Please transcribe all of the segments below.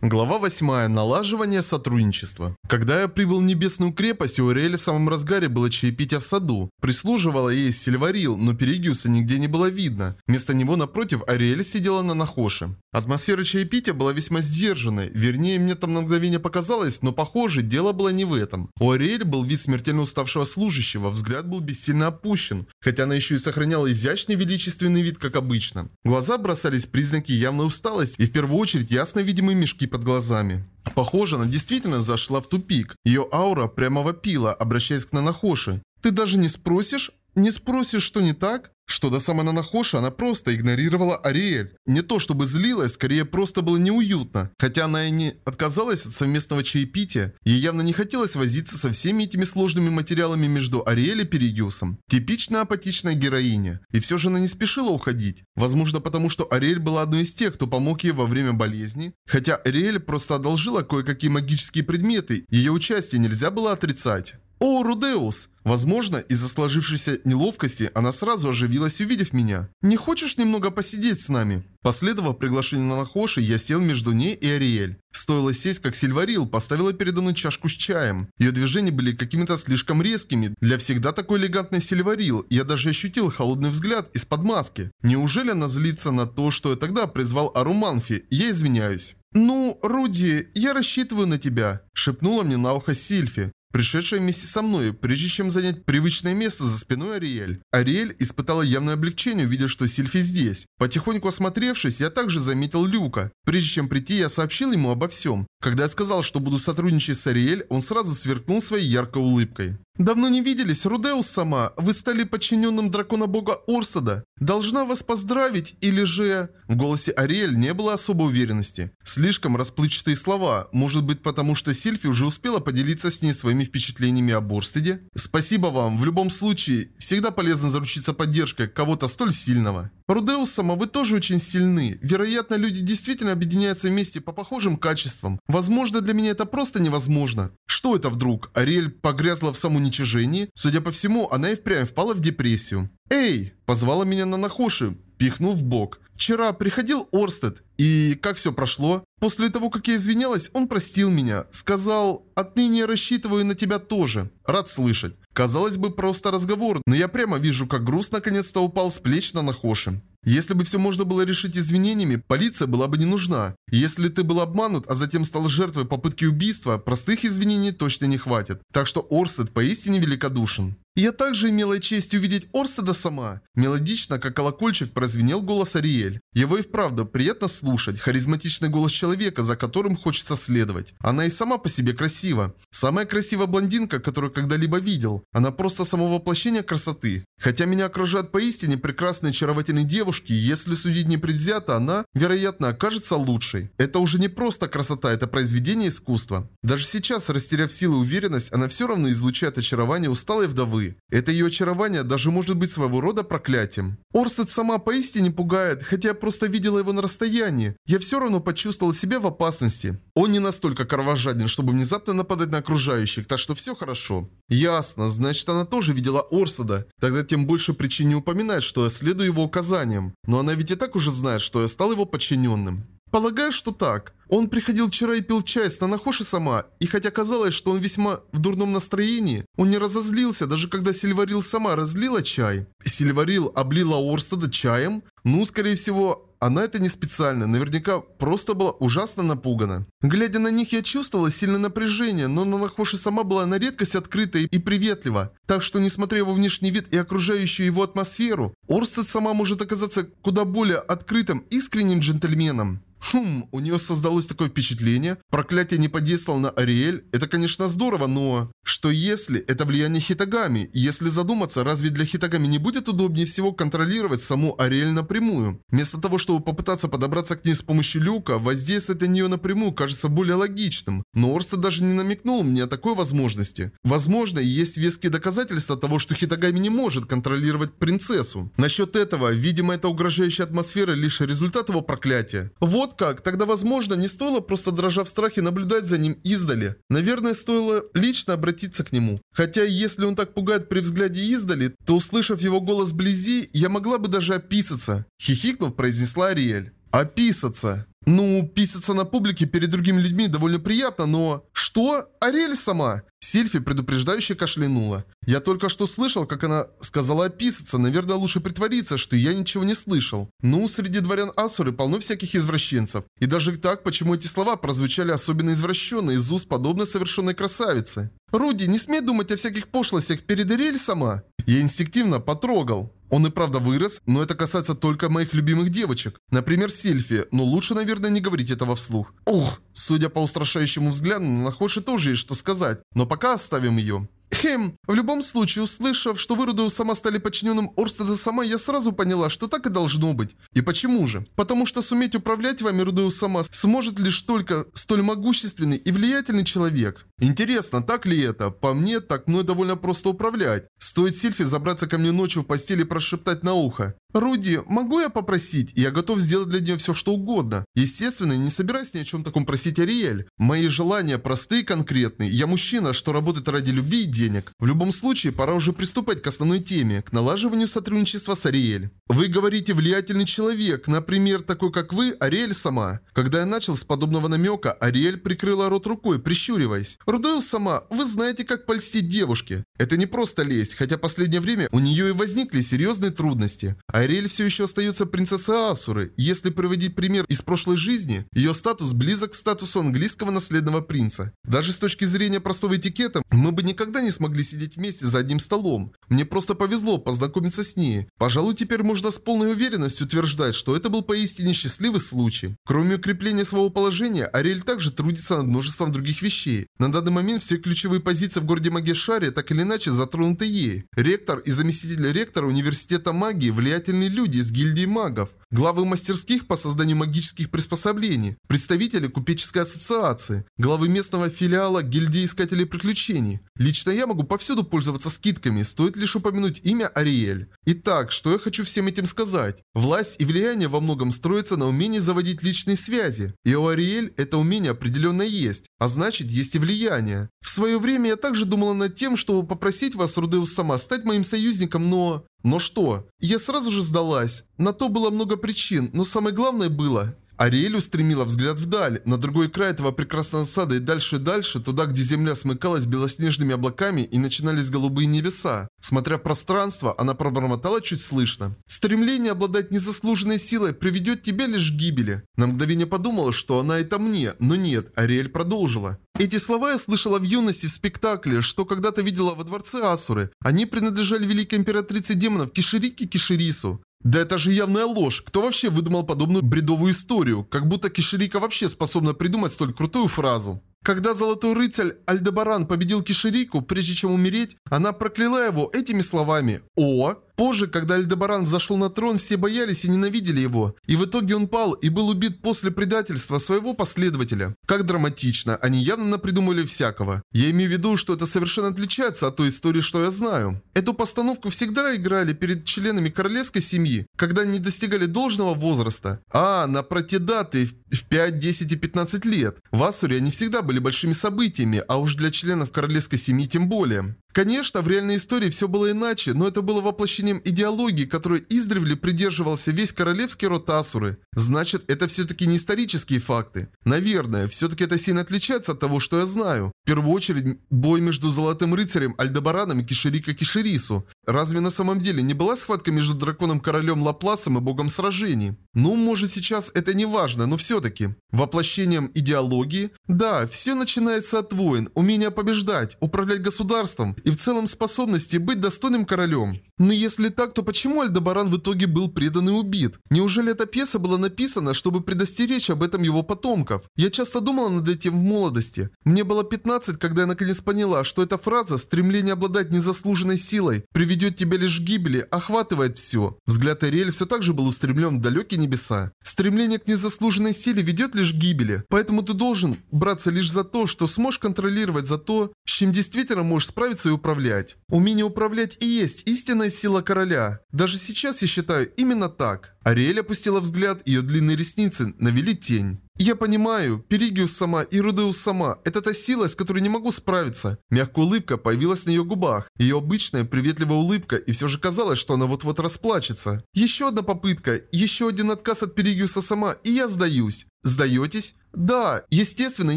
Глава 8. Налаживание сотрудничества. Когда я прибыл в Небесную крепость, у в самом разгаре было чаепитие в саду. Прислуживала ей Сильварил, но Перегиуса нигде не было видно. Вместо него напротив Ариэль сидела на Нахоше. Атмосфера чаепития была весьма сдержанной. Вернее, мне там на мгновение показалось, но похоже, дело было не в этом. У Ариэль был вид смертельно уставшего служащего, взгляд был бессильно опущен, хотя она еще и сохраняла изящный величественный вид, как обычно. Глаза бросались признаки явной усталости и в первую очередь ясно видимые мешки под глазами. Похоже, она действительно зашла в тупик. Ее аура прямо вопила, обращаясь к Нанахоши. «Ты даже не спросишь? Не спросишь, что не так?» Что до самой Нанахоши, она просто игнорировала Ариэль. Не то чтобы злилась, скорее просто было неуютно. Хотя она и не отказалась от совместного чаепития, ей явно не хотелось возиться со всеми этими сложными материалами между Ариэль и Перегюсом. Типичная апатичная героиня. И все же она не спешила уходить. Возможно потому, что Ариэль была одной из тех, кто помог ей во время болезни. Хотя Ариэль просто одолжила кое-какие магические предметы, ее участие нельзя было отрицать. «О, Рудеус!» Возможно, из-за сложившейся неловкости она сразу оживилась, увидев меня. «Не хочешь немного посидеть с нами?» Последовав приглашению на Нахоши, я сел между ней и Ариэль. Стоило сесть, как Сильварил поставила передо мной чашку с чаем. Ее движения были какими-то слишком резкими. Для всегда такой элегантной Сильварил я даже ощутил холодный взгляд из-под маски. Неужели она злится на то, что я тогда призвал Аруманфи? Я извиняюсь. «Ну, Руди, я рассчитываю на тебя», – шепнула мне на ухо Сильфи пришедшая вместе со мной, прежде чем занять привычное место за спиной Ариэль. Ариэль испытала явное облегчение, увидев, что Сильфи здесь. Потихоньку осмотревшись, я также заметил Люка. Прежде чем прийти, я сообщил ему обо всем. Когда я сказал, что буду сотрудничать с Ариэль, он сразу сверкнул своей яркой улыбкой. «Давно не виделись, Рудеус сама. Вы стали подчиненным дракона-бога Орсада. Должна вас поздравить, или же...» В голосе Ариэль не было особой уверенности. Слишком расплывчатые слова. Может быть, потому что Сильфи уже успела поделиться с ней своими впечатлениями об Орстаде? «Спасибо вам. В любом случае, всегда полезно заручиться поддержкой кого-то столь сильного». Рудеус сама, вы тоже очень сильны. Вероятно, люди действительно объединяются вместе по похожим качествам. Возможно, для меня это просто невозможно. Что это вдруг? Ариэль погрязла в самоуничижении? Судя по всему, она и впрямь впала в депрессию. «Эй!» – позвала меня на Нахоши, пихнув в бок. «Вчера приходил Орстед, и как все прошло? После того, как я извинялась, он простил меня. Сказал, отныне рассчитываю на тебя тоже. Рад слышать. Казалось бы, просто разговор, но я прямо вижу, как груз наконец-то упал с плеч на Нахоши. Если бы все можно было решить извинениями, полиция была бы не нужна. Если ты был обманут, а затем стал жертвой попытки убийства, простых извинений точно не хватит. Так что Орстед поистине великодушен. Я также имела честь увидеть Орстеда сама. Мелодично, как колокольчик, прозвенел голос Ариэль. Его и вправду приятно слушать. Харизматичный голос человека, за которым хочется следовать. Она и сама по себе красива. Самая красивая блондинка, которую когда-либо видел. Она просто само воплощение красоты. Хотя меня окружают поистине прекрасные очаровательные девушки, если судить непредвзято, она, вероятно, окажется лучшей. Это уже не просто красота, это произведение искусства. Даже сейчас, растеряв силы и уверенность, она все равно излучает очарование усталой вдовы. Это ее очарование даже может быть своего рода проклятием. Орстед сама поистине пугает, хотя я просто видела его на расстоянии. Я все равно почувствовала себя в опасности. Он не настолько кровожаден, чтобы внезапно нападать на окружающих, так что все хорошо. Ясно, значит она тоже видела Орстеда. Тогда тем больше причин не упоминать, что я следую его указаниям. Но она ведь и так уже знает, что я стал его подчиненным. Полагаю, что так. Он приходил вчера и пил чай с Нанахоши сама, и хотя казалось, что он весьма в дурном настроении, он не разозлился, даже когда Сильварил сама разлила чай. Сильварил облила Орстеда чаем? Ну, скорее всего, она это не специально, наверняка просто была ужасно напугана. Глядя на них, я чувствовала сильное напряжение, но Нанахоши сама была на редкость открыта и приветлива. Так что, несмотря его внешний вид и окружающую его атмосферу, Орстед сама может оказаться куда более открытым, искренним джентльменом. Хм, у нее создалось такое впечатление. Проклятие не подействовало на Ариэль. Это, конечно, здорово, но... Что если это влияние Хитагами? Если задуматься, разве для Хитагами не будет удобнее всего контролировать саму Ариэль напрямую? Вместо того, чтобы попытаться подобраться к ней с помощью люка, воздействовать на нее напрямую кажется более логичным. Но Орста даже не намекнул мне о такой возможности. Возможно, есть веские доказательства того, что Хитагами не может контролировать принцессу. Насчет этого, видимо, эта угрожающая атмосфера лишь результат его проклятия. Вот как, тогда возможно не стоило просто дрожа в страхе наблюдать за ним издали. Наверное, стоило лично обратиться к нему. Хотя если он так пугает при взгляде издали, то услышав его голос вблизи, я могла бы даже описаться. Хихикнув, произнесла Ариэль. Описаться. Ну, писаться на публике перед другими людьми довольно приятно, но... Что? Ариэль сама? Сильфи предупреждающе кашлянула. Я только что слышал, как она сказала описаться. Наверное, лучше притвориться, что я ничего не слышал. Ну, среди дворян Асуры полно всяких извращенцев. И даже так, почему эти слова прозвучали особенно извращенно из уст подобной совершенной красавицы? Руди, не смей думать о всяких пошлостях перед Ириэль сама. Я инстинктивно потрогал. Он и правда вырос, но это касается только моих любимых девочек. Например, Сильфи, но лучше, наверное, не говорить этого вслух. Ух, судя по устрашающему взгляду, на Хоши тоже есть что сказать, но пока оставим ее. Хм, в любом случае, услышав, что вы, сама стали подчиненным Орстеда сама, я сразу поняла, что так и должно быть. И почему же? Потому что суметь управлять вами, Рудеус сама, сможет лишь только столь могущественный и влиятельный человек. Интересно, так ли это? По мне, так мной довольно просто управлять. Стоит Сильфи забраться ко мне ночью в постели и прошептать на ухо. «Руди, могу я попросить? Я готов сделать для нее все, что угодно. Естественно, не собираюсь ни о чем таком просить Ариэль. Мои желания простые и конкретные. Я мужчина, что работает ради любви и денег. В любом случае, пора уже приступать к основной теме, к налаживанию сотрудничества с Ариэль. Вы говорите влиятельный человек, например, такой как вы, Ариэль сама. Когда я начал с подобного намека, Ариэль прикрыла рот рукой, прищуриваясь. Рудеус сама, вы знаете, как польстить девушке. Это не просто лезть, хотя последнее время у нее и возникли серьезные трудности. Ариэль все еще остается принцессой Асуры. Если приводить пример из прошлой жизни, ее статус близок к статусу английского наследного принца. Даже с точки зрения простого этикета, мы бы никогда не смогли сидеть вместе за одним столом. Мне просто повезло познакомиться с ней. Пожалуй, теперь можно с полной уверенностью утверждать, что это был поистине счастливый случай. Кроме укрепления своего положения, Ариэль также трудится над множеством других вещей. На данный момент все ключевые позиции в городе Магешаре так или иначе затронуты ей. Ректор и заместитель ректора университета магии влиятельные люди из гильдии магов, главы мастерских по созданию магических приспособлений, представители купеческой ассоциации, главы местного филиала гильдии искателей приключений. Лично я могу повсюду пользоваться скидками, стоит лишь упомянуть имя Ариэль. Итак, что я хочу всем этим сказать? Власть и влияние во многом строятся на умении заводить личные связи. И у Ариэль это умение определенно есть, а значит есть и влияние. В свое время я также думала над тем, чтобы попросить вас, Рудеус сама, стать моим союзником, но... Но что? Я сразу же сдалась. На то было много причин, но самое главное было... Ариэль устремила взгляд вдаль, на другой край этого прекрасного сада и дальше и дальше, туда, где земля смыкалась белоснежными облаками и начинались голубые небеса. Смотря в пространство, она пробормотала чуть слышно. «Стремление обладать незаслуженной силой приведет тебя лишь к гибели». На мгновение подумала, что она это мне, но нет, Ариэль продолжила. Эти слова я слышала в юности в спектакле, что когда-то видела во дворце Асуры. Они принадлежали великой императрице демонов Киширике Киширису. Да это же явная ложь. Кто вообще выдумал подобную бредовую историю? Как будто Киширика вообще способна придумать столь крутую фразу. Когда Золотой Рыцарь Альдебаран победил Киширику, прежде чем умереть, она прокляла его этими словами «О, Позже, когда Альдебаран взошел на трон, все боялись и ненавидели его. И в итоге он пал и был убит после предательства своего последователя. Как драматично, они явно напридумали всякого. Я имею в виду, что это совершенно отличается от той истории, что я знаю. Эту постановку всегда играли перед членами королевской семьи, когда они достигали должного возраста. А, на протидаты в 5, 10 и 15 лет. В Асуре они всегда были большими событиями, а уж для членов королевской семьи тем более. Конечно, в реальной истории все было иначе, но это было воплощением идеологии, которой издревле придерживался весь королевский род Асуры. Значит, это все-таки не исторические факты. Наверное, все-таки это сильно отличается от того, что я знаю. В первую очередь, бой между Золотым Рыцарем Альдебараном и Киширика Киширису. Разве на самом деле не была схватка между Драконом-Королем Лапласом и Богом Сражений? Ну, может сейчас это не важно, но все-таки. Воплощением идеологии? Да, все начинается от войн, умения побеждать, управлять государством и в целом способности быть достойным королем. Но если так, то почему Альдебаран в итоге был предан и убит? Неужели эта пьеса была написана, чтобы предостеречь об этом его потомков? Я часто думала над этим в молодости. Мне было 15, когда я наконец поняла, что эта фраза «стремление обладать незаслуженной силой приведет тебя лишь к гибели» охватывает все. Взгляд Ариэль все так же был устремлен в далекие небеса. Стремление к незаслуженной силе ведет лишь к гибели. Поэтому ты должен браться лишь за то, что сможешь контролировать, за то, с чем действительно можешь справиться и управлять. Умение управлять и есть истинная сила короля. Даже сейчас я считаю именно так. Ариэль опустила взгляд, ее длинные ресницы навели тень. Я понимаю, Перигиус сама и Рудеус сама – это та сила, с которой не могу справиться. Мягкая улыбка появилась на ее губах. Ее обычная приветливая улыбка, и все же казалось, что она вот-вот расплачется. Еще одна попытка, еще один отказ от Перигиуса сама, и я сдаюсь. Сдаетесь? Да, естественно, я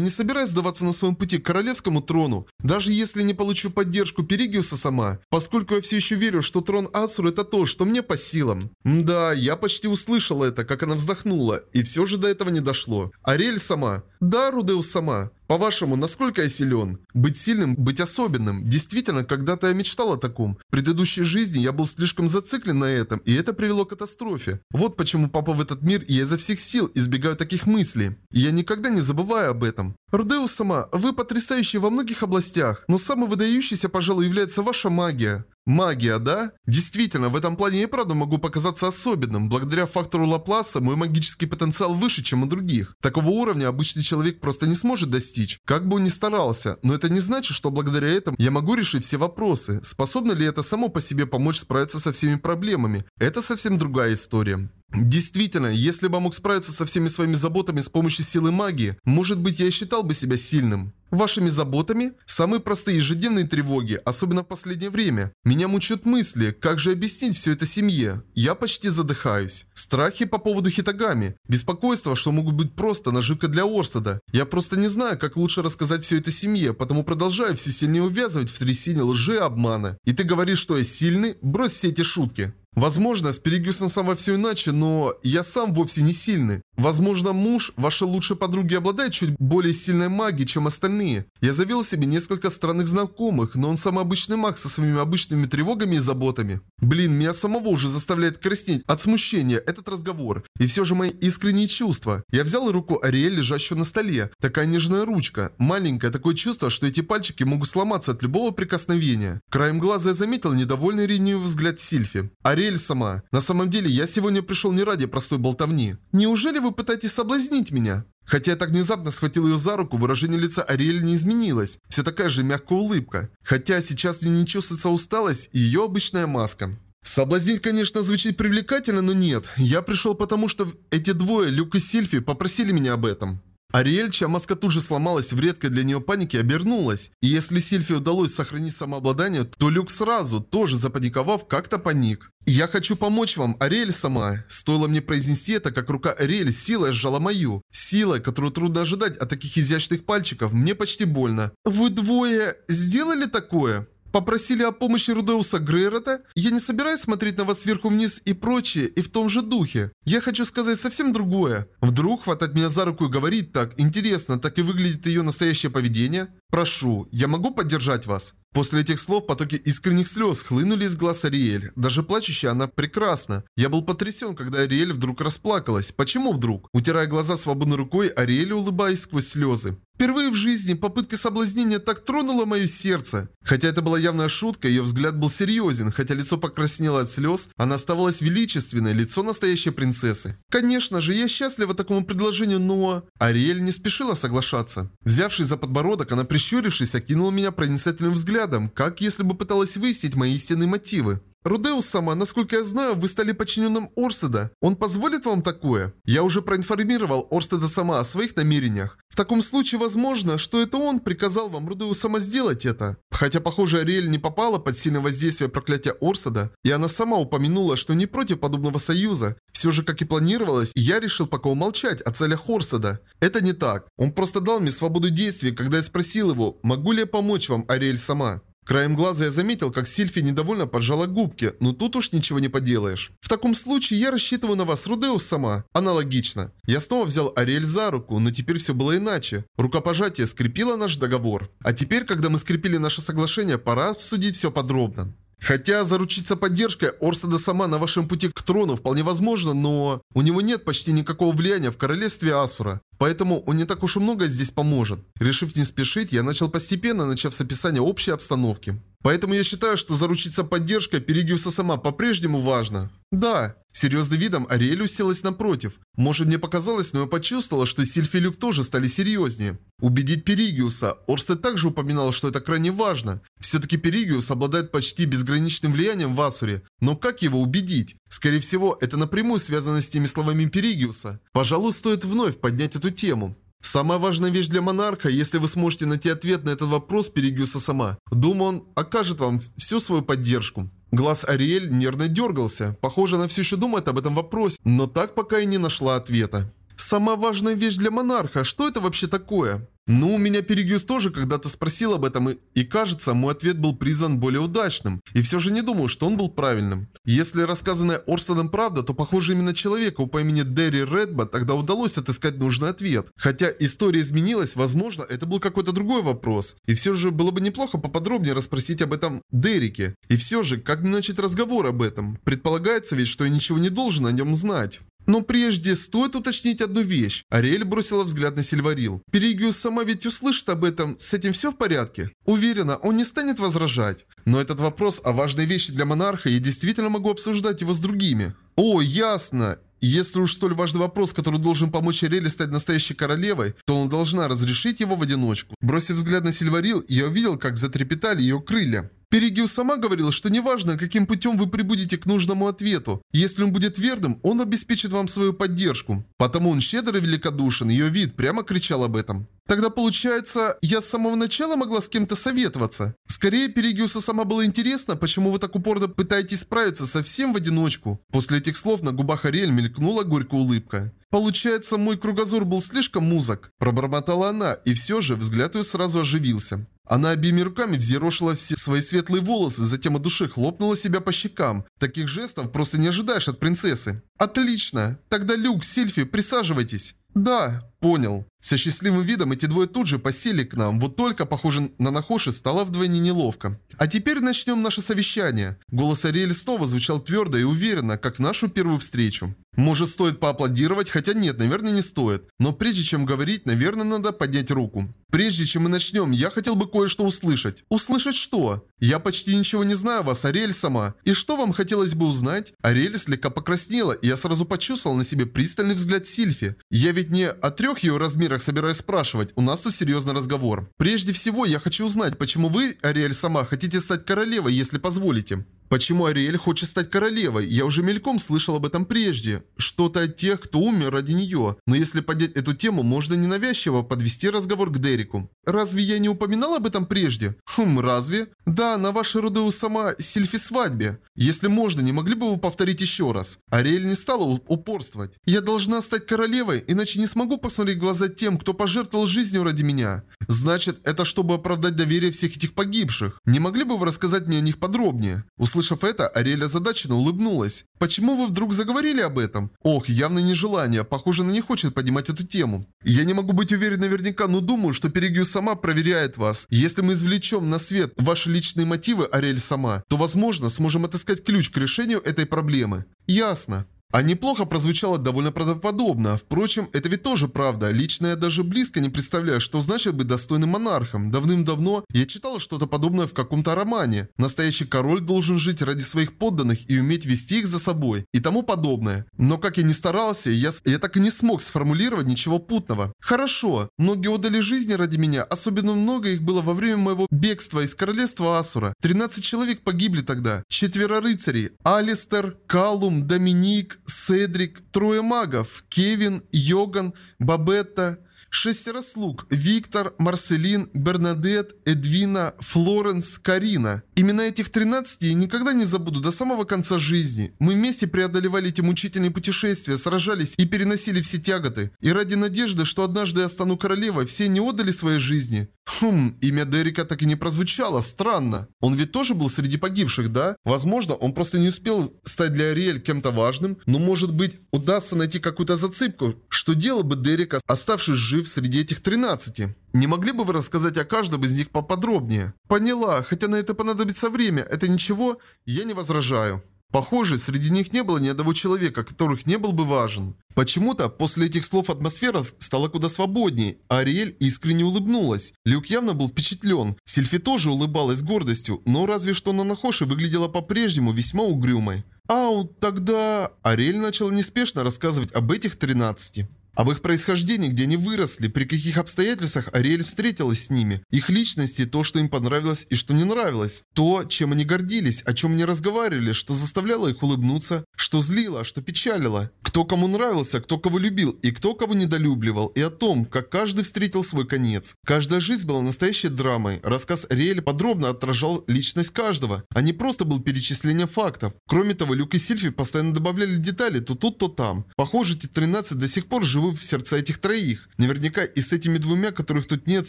не собираюсь сдаваться на своем пути к королевскому трону, даже если не получу поддержку Перигиуса сама, поскольку я все еще верю, что трон Асур это то, что мне по силам. Да, я почти услышал это, как она вздохнула, и все же до этого не дошло. Ариэль сама. Да, Рудеус сама. По-вашему, насколько я силен? Быть сильным, быть особенным. Действительно, когда-то я мечтал о таком. В предыдущей жизни я был слишком зациклен на этом, и это привело к катастрофе. Вот почему папа в этот мир, и я изо всех сил избегаю таких мыслей. И я никогда не забываю об этом. Рудеус сама, вы потрясающие во многих областях, но самой выдающейся, пожалуй, является ваша магия. Магия, да? Действительно, в этом плане я правда могу показаться особенным. Благодаря фактору Лапласа мой магический потенциал выше, чем у других. Такого уровня обычный человек просто не сможет достичь, как бы он ни старался. Но это не значит, что благодаря этому я могу решить все вопросы. Способно ли это само по себе помочь справиться со всеми проблемами? Это совсем другая история. Действительно, если бы я мог справиться со всеми своими заботами с помощью силы магии, может быть я считал бы себя сильным. Вашими заботами? Самые простые ежедневные тревоги, особенно в последнее время. Меня мучают мысли, как же объяснить все это семье. Я почти задыхаюсь. Страхи по поводу Хитагами. Беспокойство, что могут быть просто наживка для Орстеда. Я просто не знаю, как лучше рассказать все это семье, потому продолжаю все сильнее увязывать в трясине лжи и обмана. И ты говоришь, что я сильный? Брось все эти шутки. Возможно, с Перегюсом сам все иначе, но я сам вовсе не сильный. Возможно, муж вашей лучшей подруги обладает чуть более сильной магией, чем остальные. Я завел себе несколько странных знакомых, но он самый обычный маг со своими обычными тревогами и заботами. Блин, меня самого уже заставляет краснеть от смущения этот разговор. И все же мои искренние чувства. Я взял руку Ариэль, лежащую на столе. Такая нежная ручка. Маленькое такое чувство, что эти пальчики могут сломаться от любого прикосновения. Краем глаза я заметил недовольный ревнивый взгляд Сильфи. Ариэль сама. На самом деле, я сегодня пришел не ради простой болтовни. Неужели вы пытаетесь соблазнить меня? Хотя я так внезапно схватил ее за руку, выражение лица Ариэль не изменилось. Все такая же мягкая улыбка. Хотя сейчас мне не чувствуется усталость и ее обычная маска. Соблазнить, конечно, звучит привлекательно, но нет. Я пришел потому, что эти двое, Люк и Сильфи, попросили меня об этом. Ариэль, чья маска тут же сломалась в редкой для нее панике, обернулась. И если Сильфи удалось сохранить самообладание, то Люк сразу, тоже запаниковав, как-то паник. «Я хочу помочь вам, Ариэль сама». Стоило мне произнести это, как рука Ариэль силой сжала мою. Силой, которую трудно ожидать от таких изящных пальчиков, мне почти больно. «Вы двое сделали такое?» Попросили о помощи Рудеуса Грейрота? Я не собираюсь смотреть на вас сверху вниз и прочее, и в том же духе. Я хочу сказать совсем другое. Вдруг хватать меня за руку и говорить так, интересно, так и выглядит ее настоящее поведение? Прошу, я могу поддержать вас? После этих слов потоки искренних слез хлынули из глаз Ариэль. Даже плачущая она прекрасна. Я был потрясен, когда Ариэль вдруг расплакалась. Почему вдруг? Утирая глаза свободной рукой, Ариэль улыбаясь сквозь слезы. Впервые в жизни попытка соблазнения так тронула мое сердце. Хотя это была явная шутка, ее взгляд был серьезен, хотя лицо покраснело от слез, она оставалась величественной, лицо настоящей принцессы. Конечно же, я счастлива такому предложению, но... Ариэль не спешила соглашаться. Взявшись за подбородок, она прищурившись, окинула меня проницательным взглядом, как если бы пыталась выяснить мои истинные мотивы. Рудеус сама, насколько я знаю, вы стали подчиненным Орстеда. Он позволит вам такое? Я уже проинформировал Орстеда сама о своих намерениях. В таком случае возможно, что это он приказал вам Рудеус сама сделать это. Хотя, похоже, Ариэль не попала под сильное воздействие проклятия Орстеда, и она сама упомянула, что не против подобного союза. Все же, как и планировалось, я решил пока умолчать о целях Орстеда. Это не так. Он просто дал мне свободу действий, когда я спросил его, могу ли я помочь вам, Ариэль сама. Краем глаза я заметил, как Сильфи недовольно поджала губки, но тут уж ничего не поделаешь. В таком случае я рассчитываю на вас, Рудеус сама. Аналогично. Я снова взял Ариэль за руку, но теперь все было иначе. Рукопожатие скрепило наш договор. А теперь, когда мы скрепили наше соглашение, пора обсудить все подробно. Хотя заручиться поддержкой Орстеда сама на вашем пути к трону вполне возможно, но у него нет почти никакого влияния в королевстве Асура. Поэтому он не так уж и много здесь поможет. Решив не спешить, я начал постепенно, начав с описания общей обстановки. Поэтому я считаю, что заручиться поддержкой Перигиуса сама по-прежнему важно. Да. Серьезным видом Ариэль уселась напротив. Может мне показалось, но я почувствовала, что Сильфи и Люк тоже стали серьезнее. Убедить Перигиуса. Орстед также упоминал, что это крайне важно. Все-таки Перигиус обладает почти безграничным влиянием в Асуре. Но как его убедить? Скорее всего, это напрямую связано с теми словами Перигиуса. Пожалуй, стоит вновь поднять эту тему. Самая важная вещь для монарха, если вы сможете найти ответ на этот вопрос Перигиуса сама. Думаю, он окажет вам всю свою поддержку. Глаз Ариэль нервно дергался. Похоже, она все еще думает об этом вопросе, но так пока и не нашла ответа. Самая важная вещь для монарха, что это вообще такое? Ну, меня Перегюс тоже когда-то спросил об этом, и, и кажется, мой ответ был призван более удачным. И все же не думаю, что он был правильным. Если рассказанная Орстедом правда, то похоже именно человеку по имени Дерри Редба тогда удалось отыскать нужный ответ. Хотя история изменилась, возможно, это был какой-то другой вопрос. И все же было бы неплохо поподробнее расспросить об этом Деррике. И все же, как мне начать разговор об этом? Предполагается ведь, что я ничего не должен о нем знать. Но прежде стоит уточнить одну вещь. Ариэль бросила взгляд на Сильварил. Перигиус сама ведь услышит об этом. С этим все в порядке? Уверена, он не станет возражать. Но этот вопрос о важной вещи для монарха, я действительно могу обсуждать его с другими. О, ясно. Если уж столь важный вопрос, который должен помочь Ариэле стать настоящей королевой, то он должна разрешить его в одиночку. Бросив взгляд на Сильварил, я увидел, как затрепетали ее крылья. Перегиу сама говорила, что неважно, каким путем вы прибудете к нужному ответу. Если он будет верным, он обеспечит вам свою поддержку. Потому он щедр и великодушен, ее вид прямо кричал об этом. Тогда получается, я с самого начала могла с кем-то советоваться. Скорее, Перегиусу сама было интересно, почему вы так упорно пытаетесь справиться совсем в одиночку. После этих слов на губах Ариэль мелькнула горькая улыбка. Получается, мой кругозор был слишком музок. Пробормотала она, и все же взгляд ее сразу оживился. Она обеими руками взъерошила все свои светлые волосы, затем от души хлопнула себя по щекам. Таких жестов просто не ожидаешь от принцессы. «Отлично! Тогда, Люк, Сильфи, присаживайтесь!» «Да, понял». Со счастливым видом эти двое тут же посели к нам, вот только, похоже на Нахоши, стало вдвойне неловко. А теперь начнем наше совещание. Голос Ариэль снова звучал твердо и уверенно, как в нашу первую встречу. Может, стоит поаплодировать, хотя нет, наверное, не стоит. Но прежде чем говорить, наверное, надо поднять руку. Прежде чем мы начнем, я хотел бы кое-что услышать. Услышать что? Я почти ничего не знаю о вас, Ариэль сама. И что вам хотелось бы узнать? Ариэль слегка покраснела, и я сразу почувствовал на себе пристальный взгляд Сильфи. Я ведь не о трех ее размерах собираюсь спрашивать, у нас тут серьезный разговор. Прежде всего, я хочу узнать, почему вы, Ариэль сама, хотите стать королевой, если позволите. Почему Ариэль хочет стать королевой? Я уже мельком слышал об этом прежде. Что-то от тех, кто умер ради нее. Но если поднять эту тему, можно ненавязчиво подвести разговор к Дереку. Разве я не упоминал об этом прежде? Хм, разве? Да, на вашей роду сама Сильфи свадьбе. Если можно, не могли бы вы повторить еще раз? Ариэль не стала упорствовать. Я должна стать королевой, иначе не смогу посмотреть в глаза тем, кто пожертвовал жизнью ради меня. Значит, это чтобы оправдать доверие всех этих погибших. Не могли бы вы рассказать мне о них подробнее? Услышав это, Ариэль озадаченно улыбнулась. Почему вы вдруг заговорили об этом? Ох, явно нежелание. Похоже, она не хочет поднимать эту тему. Я не могу быть уверен наверняка, но думаю, что Перегью сама проверяет вас. Если мы извлечем на свет ваши личные мотивы, Ариэль сама, то, возможно, сможем отыскать ключ к решению этой проблемы. Ясно. А неплохо прозвучало довольно правдоподобно. Впрочем, это ведь тоже правда. Лично я даже близко не представляю, что значит быть достойным монархом. Давным-давно я читал что-то подобное в каком-то романе. Настоящий король должен жить ради своих подданных и уметь вести их за собой. И тому подобное. Но как я ни старался, я, я так и не смог сформулировать ничего путного. Хорошо, многие отдали жизни ради меня. Особенно много их было во время моего бегства из королевства Асура. 13 человек погибли тогда. Четверо рыцарей. Алистер, Калум, Доминик, Седрик, трое магов, Кевин, Йоган, Бабетта, шестеро слуг, Виктор, Марселин, Бернадет, Эдвина, Флоренс, Карина. Имена этих 13 я никогда не забуду до самого конца жизни. Мы вместе преодолевали эти мучительные путешествия, сражались и переносили все тяготы. И ради надежды, что однажды я стану королевой, все не отдали свои жизни. Хм, имя Дерека так и не прозвучало, странно. Он ведь тоже был среди погибших, да? Возможно, он просто не успел стать для Ариэль кем-то важным, но может быть удастся найти какую-то зацепку, что делал бы Дерека, оставшись жив среди этих 13. Не могли бы вы рассказать о каждом из них поподробнее? Поняла, хотя на это понадобится время, это ничего, я не возражаю. Похоже, среди них не было ни одного человека, которых не был бы важен. Почему-то после этих слов атмосфера стала куда свободнее, а Ариэль искренне улыбнулась. Люк явно был впечатлен. Сильфи тоже улыбалась с гордостью, но разве что на Нахоши выглядела по-прежнему весьма угрюмой. «Ау, тогда...» Ариэль начала неспешно рассказывать об этих 13. Об их происхождении, где они выросли, при каких обстоятельствах Ариэль встретилась с ними, их личности, то, что им понравилось и что не нравилось, то, чем они гордились, о чем они разговаривали, что заставляло их улыбнуться, что злило, что печалило, кто кому нравился, кто кого любил и кто кого недолюбливал, и о том, как каждый встретил свой конец. Каждая жизнь была настоящей драмой. Рассказ Ариэль подробно отражал личность каждого, а не просто был перечислением фактов. Кроме того, Люк и Сильфи постоянно добавляли детали то тут, то там. Похоже, эти 13 до сих пор живут живы в сердце этих троих. Наверняка и с этими двумя, которых тут нет,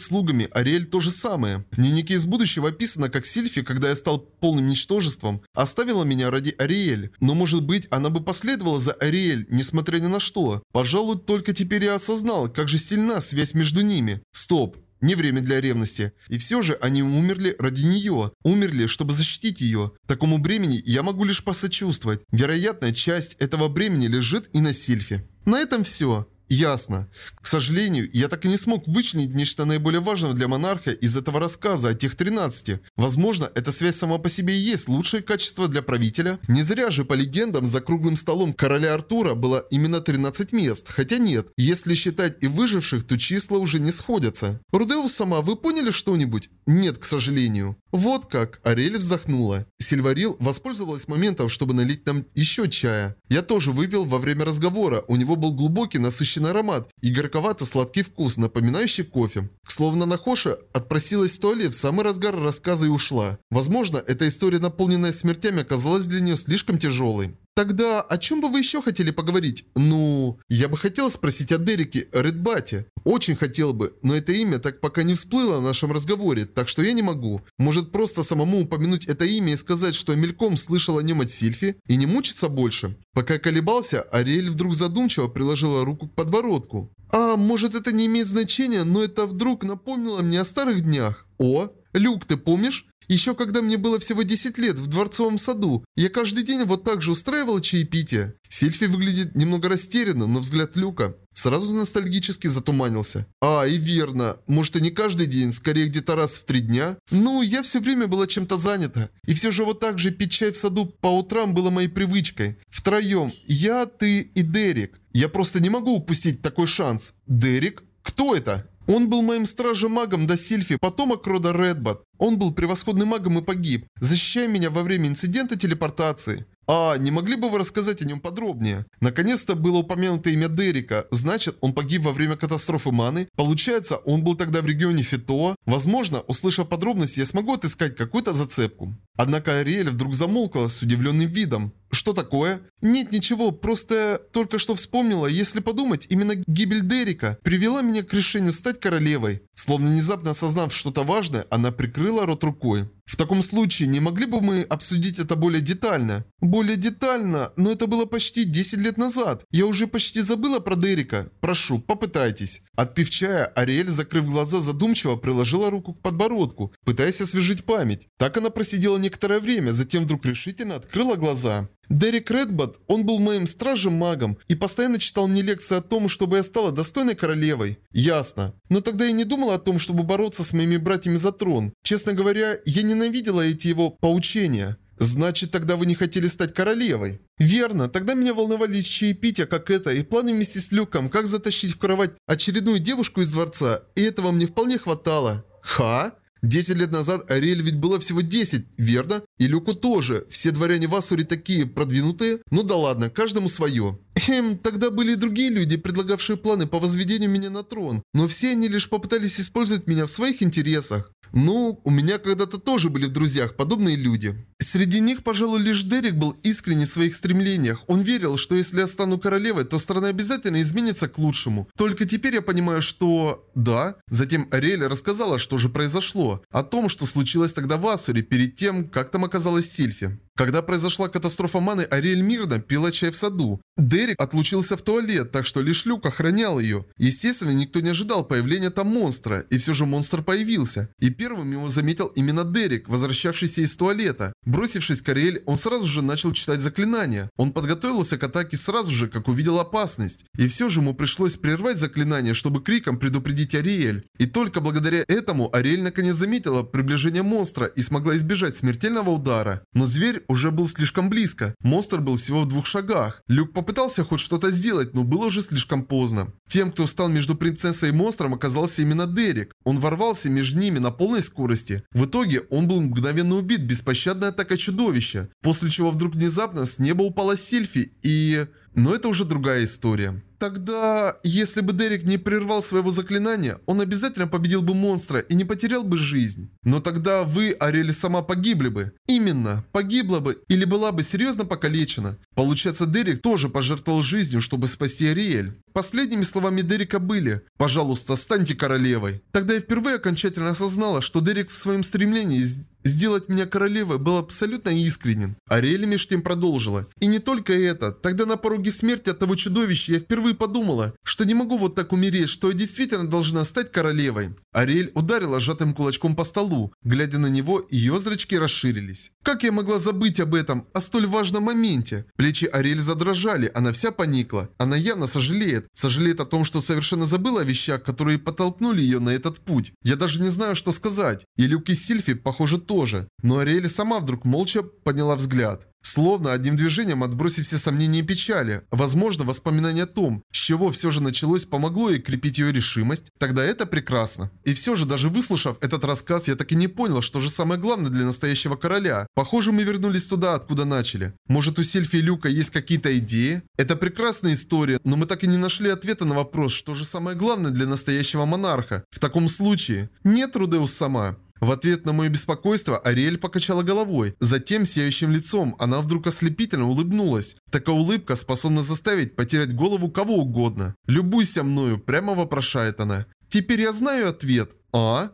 слугами, Ариэль то же самое. В дневнике из будущего описано, как Сильфи, когда я стал полным ничтожеством, оставила меня ради Ариэль. Но может быть, она бы последовала за Ариэль, несмотря ни на что. Пожалуй, только теперь я осознал, как же сильна связь между ними. Стоп, не время для ревности. И все же они умерли ради нее. Умерли, чтобы защитить ее. Такому бремени я могу лишь посочувствовать. Вероятная часть этого бремени лежит и на Сильфе. На этом все. Ясно. К сожалению, я так и не смог вычленить нечто наиболее важное для монарха из этого рассказа о тех 13. Возможно, эта связь сама по себе и есть лучшее качество для правителя. Не зря же по легендам за круглым столом короля Артура было именно 13 мест. Хотя нет, если считать и выживших, то числа уже не сходятся. Рудеус сама, вы поняли что-нибудь? Нет, к сожалению. Вот как. Ариэль вздохнула. Сильварил воспользовалась моментом, чтобы налить нам еще чая. Я тоже выпил во время разговора. У него был глубокий, насыщенный аромат и горьковато-сладкий вкус, напоминающий кофе. К слову, Нанахоша отпросилась в туалет в самый разгар рассказа и ушла. Возможно, эта история, наполненная смертями, оказалась для нее слишком тяжелой. Тогда о чем бы вы еще хотели поговорить? Ну, я бы хотел спросить о Дереке Редбате. Очень хотел бы, но это имя так пока не всплыло в нашем разговоре, так что я не могу. Может просто самому упомянуть это имя и сказать, что мельком слышал о нем от Сильфи и не мучиться больше? Пока я колебался, Ариэль вдруг задумчиво приложила руку к подбородку. А может это не имеет значения, но это вдруг напомнило мне о старых днях. О, Люк, ты помнишь? Еще когда мне было всего 10 лет в дворцовом саду, я каждый день вот так же устраивал чаепитие. Сильфи выглядит немного растерянно, но взгляд Люка сразу ностальгически затуманился. А, и верно. Может и не каждый день, скорее где-то раз в три дня. Ну, я все время была чем-то занята. И все же вот так же пить чай в саду по утрам было моей привычкой. Втроем. Я, ты и Дерек. Я просто не могу упустить такой шанс. Дерек? Кто это? Он был моим стражем-магом до Сильфи, потомок рода Редбат. Он был превосходным магом и погиб, защищая меня во время инцидента телепортации. А, не могли бы вы рассказать о нем подробнее? Наконец-то было упомянуто имя Дерека. Значит, он погиб во время катастрофы Маны. Получается, он был тогда в регионе Фитоа. Возможно, услышав подробности, я смогу отыскать какую-то зацепку. Однако Ариэль вдруг замолкла с удивленным видом. Что такое? Нет, ничего, просто только что вспомнила, если подумать, именно гибель Дерека привела меня к решению стать королевой. Словно внезапно осознав что-то важное, она прикрыла рот рукой. В таком случае, не могли бы мы обсудить это более детально? Более детально, но это было почти 10 лет назад. Я уже почти забыла про Дерека. Прошу, попытайтесь. Отпив чая, Ариэль, закрыв глаза, задумчиво приложила руку к подбородку, пытаясь освежить память. Так она просидела некоторое время, затем вдруг решительно открыла глаза. Дерек Редбот, он был моим стражем-магом и постоянно читал мне лекции о том, чтобы я стала достойной королевой. Ясно. Но тогда я не думала о том, чтобы бороться с моими братьями за трон. Честно говоря, я ненавидела эти его поучения. Значит, тогда вы не хотели стать королевой? Верно, тогда меня волновали чаепития, как это, и планы вместе с Люком, как затащить в кровать очередную девушку из дворца, и этого мне вполне хватало. Ха? 10 лет назад Ариэль ведь было всего 10, верно? И Люку тоже. Все дворяне в Асуре такие продвинутые. Ну да ладно, каждому свое. Эм, тогда были и другие люди, предлагавшие планы по возведению меня на трон. Но все они лишь попытались использовать меня в своих интересах. Ну, у меня когда-то тоже были в друзьях подобные люди. Среди них, пожалуй, лишь Дерек был искренне в своих стремлениях. Он верил, что если я стану королевой, то страна обязательно изменится к лучшему. Только теперь я понимаю, что... Да. Затем Ариэль рассказала, что же произошло. О том, что случилось тогда в Асуре, перед тем, как там оказалась Сильфи. Когда произошла катастрофа маны, Ариэль мирно пила чай в саду. Дерек отлучился в туалет, так что лишь Люк охранял ее. Естественно, никто не ожидал появления там монстра, и все же монстр появился. И первым его заметил именно Дерек, возвращавшийся из туалета. Бросившись к Ариэль, он сразу же начал читать заклинания. Он подготовился к атаке сразу же, как увидел опасность. И все же ему пришлось прервать заклинание, чтобы криком предупредить Ариэль. И только благодаря этому Ариэль наконец заметила приближение монстра и смогла избежать смертельного удара. Но зверь уже был слишком близко. Монстр был всего в двух шагах. Люк попытался хоть что-то сделать, но было уже слишком поздно. Тем, кто встал между принцессой и монстром, оказался именно Дерек. Он ворвался между ними на полной скорости. В итоге он был мгновенно убит беспощадной атакой чудовища. После чего вдруг внезапно с неба упала Сильфи и... Но это уже другая история. Тогда, если бы Дерек не прервал своего заклинания, он обязательно победил бы монстра и не потерял бы жизнь. Но тогда вы, Ариэль, сама погибли бы. Именно, погибла бы или была бы серьезно покалечена. Получается, Дерек тоже пожертвовал жизнью, чтобы спасти Ариэль. Последними словами Дерека были «Пожалуйста, станьте королевой». Тогда я впервые окончательно осознала, что Дерек в своем стремлении сделать меня королевой был абсолютно искренен. Ариэль меж тем продолжила. И не только это. Тогда на пороге смерти от того чудовища я впервые подумала, что не могу вот так умереть, что я действительно должна стать королевой. Ариэль ударила сжатым кулачком по столу. Глядя на него, ее зрачки расширились. Как я могла забыть об этом, о столь важном моменте? Плечи Ариэль задрожали, она вся поникла. Она явно сожалеет. Сожалеет о том, что совершенно забыла о вещах, которые подтолкнули ее на этот путь. Я даже не знаю, что сказать. И Люк и Сильфи, похоже, тоже. Но Ариэль сама вдруг молча подняла взгляд. Словно одним движением отбросив все сомнения и печали. Возможно, воспоминание о том, с чего все же началось, помогло ей крепить ее решимость. Тогда это прекрасно. И все же, даже выслушав этот рассказ, я так и не понял, что же самое главное для настоящего короля. Похоже, мы вернулись туда, откуда начали. Может, у Сильфи и Люка есть какие-то идеи? Это прекрасная история, но мы так и не нашли ответа на вопрос, что же самое главное для настоящего монарха. В таком случае, нет, Рудеус сама. В ответ на мое беспокойство Ариэль покачала головой. Затем, сияющим лицом, она вдруг ослепительно улыбнулась. Такая улыбка способна заставить потерять голову кого угодно. «Любуйся мною», прямо вопрошает она. «Теперь я знаю ответ». «А?»